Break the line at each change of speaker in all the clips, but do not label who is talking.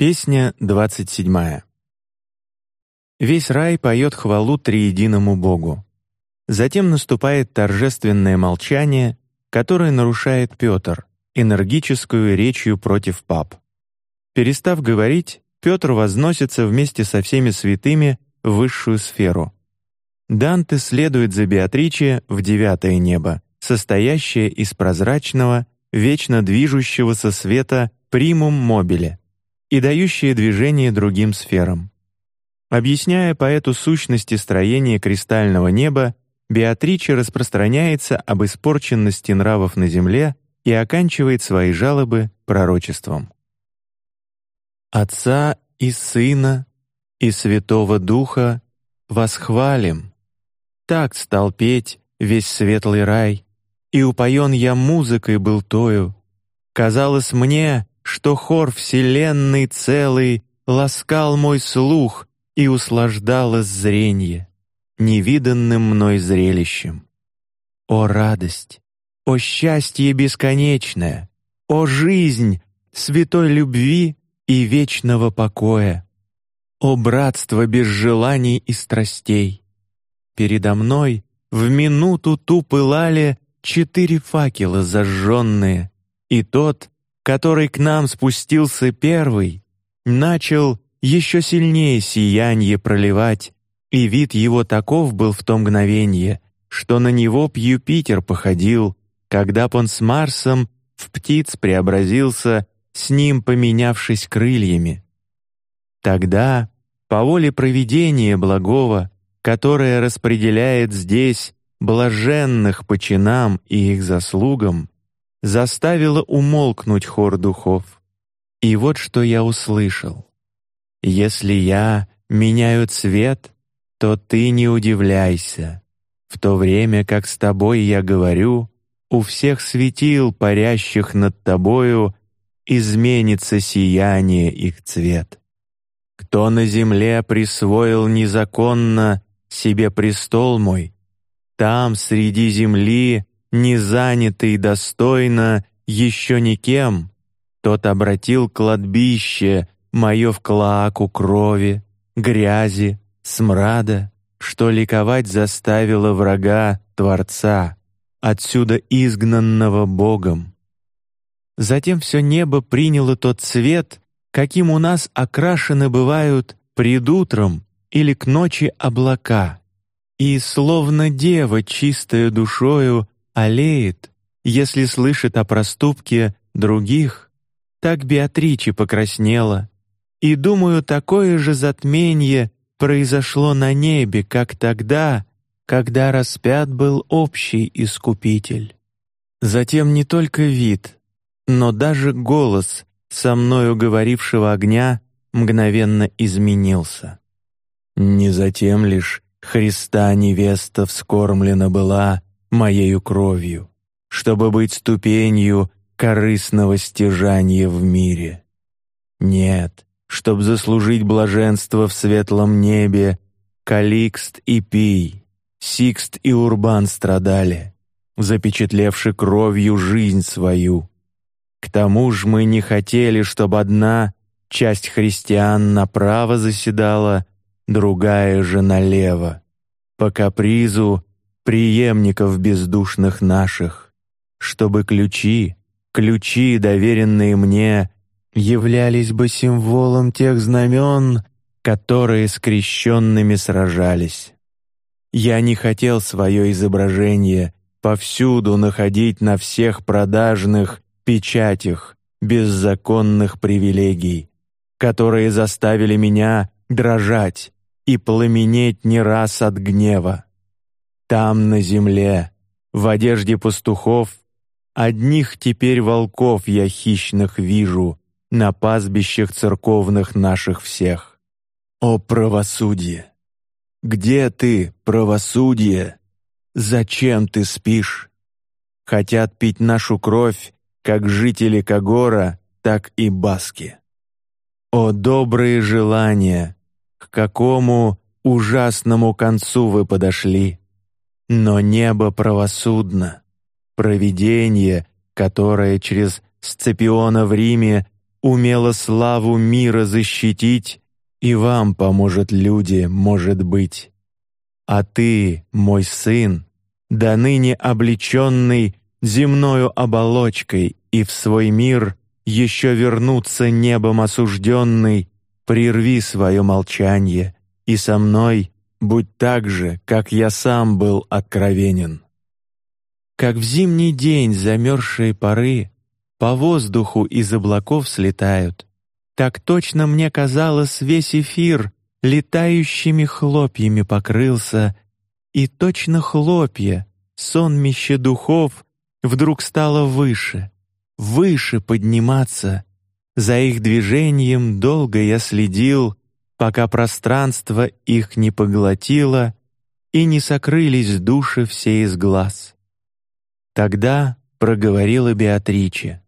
Песня двадцать седьмая. Весь рай поет хвалу триединому Богу. Затем наступает торжественное молчание, которое нарушает Петр энергическую речью против пап. Перестав говорить, Петр возносится вместе со всеми святыми в высшую сферу. Данте следует за Беатриче в девятое небо, состоящее из прозрачного, вечно движущегося света примум мобиле и дающее движение другим сферам. Объясняя поэту сущности строения кристального неба, Беатриче распространяется об испорченности нравов на земле и оканчивает свои жалобы пророчеством. Отца и Сына и Святого Духа восхвалим. Так стал петь весь светлый рай, и упоен я музыкой был тою. Казалось мне, что хор вселенной целый ласкал мой слух и услаждалось зрение невиданным мной зрелищем. О радость, о счастье бесконечное, о жизнь святой любви и вечного покоя, о братство без желаний и страстей. Передо мной в минуту ту пылали четыре факела зажженные, и тот, который к нам спустился первый, начал еще сильнее сияние проливать, и вид его таков был в то мгновение, что на него б Юпитер походил, когда б он с Марсом в птиц преобразился, с ним поменявшись крыльями. Тогда, по воле провидения благого, которое распределяет здесь блаженных по чинам и их заслугам, заставило умолкнуть хор духов. И вот что я услышал: если я меняю цвет, то ты не удивляйся. В то время как с тобой я говорю, у всех светил, парящих над тобою, изменится сияние их цвет. Кто на земле присвоил незаконно себе престол мой, там среди земли, не занятый достойно еще никем, тот обратил кладбище мое в клаку крови, грязи, смрада, что ликовать заставило врага Творца отсюда изгнанного Богом. Затем все небо приняло тот цвет, каким у нас окрашены бывают пред утром или к ночи облака, и словно дева чистая душою олеет, если слышит о проступке других, так Беатриче покраснела, и думаю, такое же затмение произошло на небе, как тогда, когда распят был общий искупитель. Затем не только вид, но даже голос со мною говорившего огня мгновенно изменился. Не затем лишь Христа невеста вскормлена была моею кровью, чтобы быть ступенью корыстного стяжания в мире. Нет, чтоб заслужить блаженство в светлом небе, Каликст и Пий Сикст и Урбан страдали, запечатлевши кровью жизнь свою. К тому же мы не хотели, чтобы одна часть христиан направо заседала, другая же налево, по капризу преемников бездушных наших, чтобы ключи, ключи, доверенные мне, являлись бы символом тех знамен, которые скрещенными сражались. Я не хотел свое изображение повсюду находить на всех продажных печатях беззаконных привилегий, которые заставили меня дрожать и пламенеть не раз от гнева. Там на земле, в одежде пастухов, одних теперь волков я хищных вижу на пастбищах церковных наших всех. О правосудие! Где ты, правосудие? Зачем ты спишь? Хотят пить нашу кровь, как жители Кагора, так и баски. О добрые желания, к какому ужасному концу вы подошли? Но небо правосудно, провидение, которое через Сципиона в Риме умела славу мира защитить, и вам поможет люди, может быть. А ты, мой сын, до ныне облеченный земною оболочкой и в свой мир еще вернуться небом осужденный, прерви свое молчание и со мной будь так же, как я сам был откровенен. Как в зимний день замерзшие поры по воздуху из облаков слетают, так точно мне казалось весь эфир летающими хлопьями покрылся, и точно хлопья, сонмище духов, вдруг стало выше, выше подниматься. За их движением долго я следил, пока пространство их не поглотило и не сокрылись души все из глаз. Тогда проговорила Беатриче: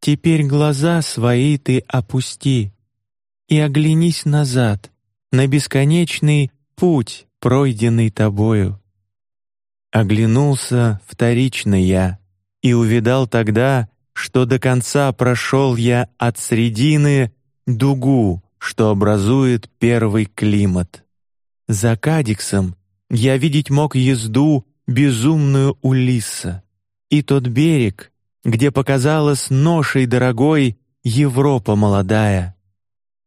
"Теперь глаза свои ты опусти и оглянись назад на бесконечный путь, пройденный тобою". Оглянулся вторично я и увидал тогда, что до конца прошел я от средины дугу, что образует первый климат. За Кадиксом я видеть мог езду безумную Улисса и тот берег, где показалась ношей дорогой Европа молодая.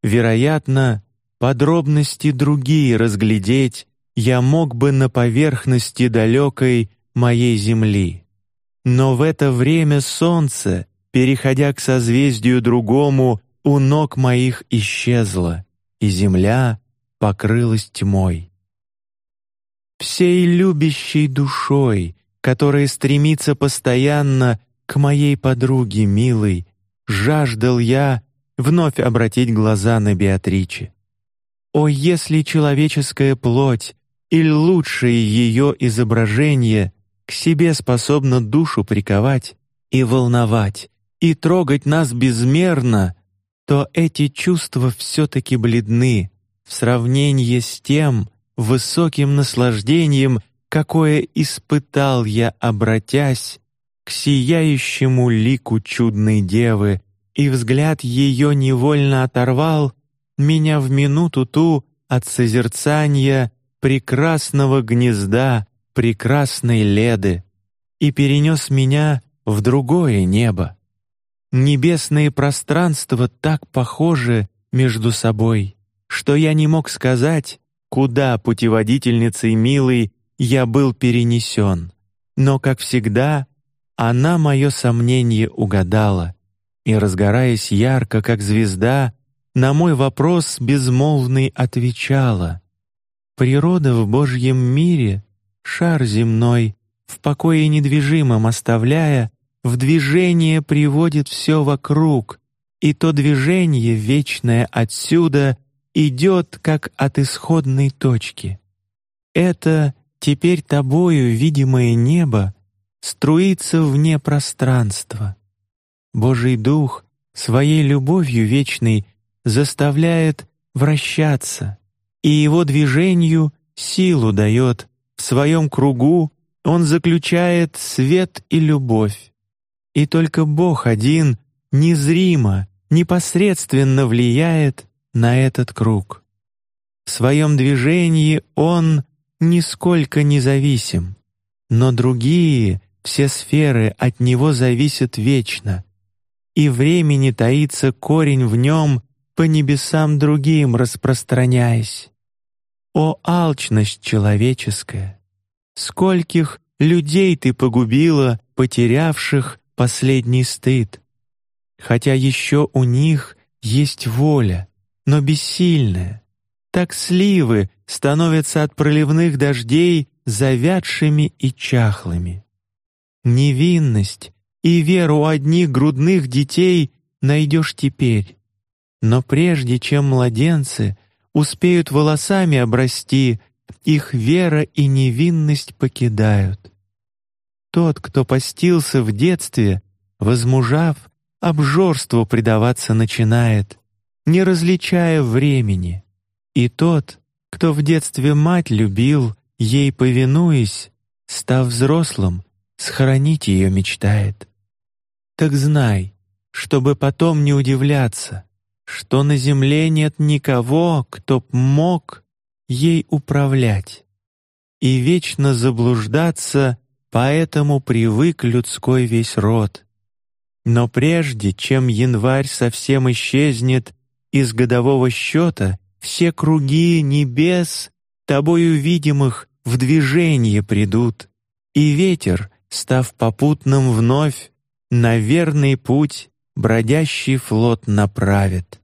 Вероятно, подробности другие разглядеть я мог бы на поверхности далекой моей земли. Но в это время солнце, переходя к созвездию другому, у ног моих исчезло, и земля покрылась тьмой. Всей любящей душой, которая стремится постоянно к моей подруге милой, жаждал я вновь обратить глаза на Беатриче. О, если человеческая плоть или лучшее ее изображение к себе способно душу приковать и волновать и трогать нас безмерно, то эти чувства все-таки бледны в сравнении с тем высоким наслаждением, какое испытал я, обратясь к сияющему лику чудной девы, и взгляд ее невольно оторвал меня в минуту ту от созерцания прекрасного гнезда прекрасной Леды и перенес меня в другое небо. Небесные пространства так похожи между собой, что я не мог сказать, куда путеводительницей милой я был перенесен. Но, как всегда, она мое сомнение угадала и, разгораясь ярко, как звезда, на мой вопрос безмолвный отвечала: Природа в Божьем мире, шар земной, в покое недвижимом оставляя, в движение приводит все вокруг, и то движение вечное отсюда идет как от исходной точки. Это теперь тобою видимое небо струится вне пространства. Божий Дух своей любовью вечной заставляет вращаться и его движению силу дает. В своем кругу он заключает свет и любовь. И только Бог один незримо, непосредственно влияет на этот круг. В своем движении он нисколько независим, но другие все сферы от него зависят вечно, и времени таится корень в нем по небесам другим распространяясь. О алчность человеческая! Скольких людей ты погубила, потерявших последний стыд! Хотя еще у них есть воля, но бессильная. Так сливы становятся от проливных дождей завядшими и чахлыми. Невинность и веру одних грудных детей найдешь теперь, но прежде чем младенцы успеют волосами обрасти, их вера и невинность покидают. Тот, кто постился в детстве, возмужав, обжорству предаваться начинает, не различая времени. И тот, кто в детстве мать любил, ей повинуясь, став взрослым, сохранить ее мечтает. Так знай, чтобы потом не удивляться, что на земле нет никого, кто б мог ей управлять. И вечно заблуждаться, поэтому привык людской весь род. Но прежде, чем январь совсем исчезнет из годового счета, все круги небес, тобою видимых, в движение придут, и ветер, став попутным вновь, на верный путь бродящий флот направит.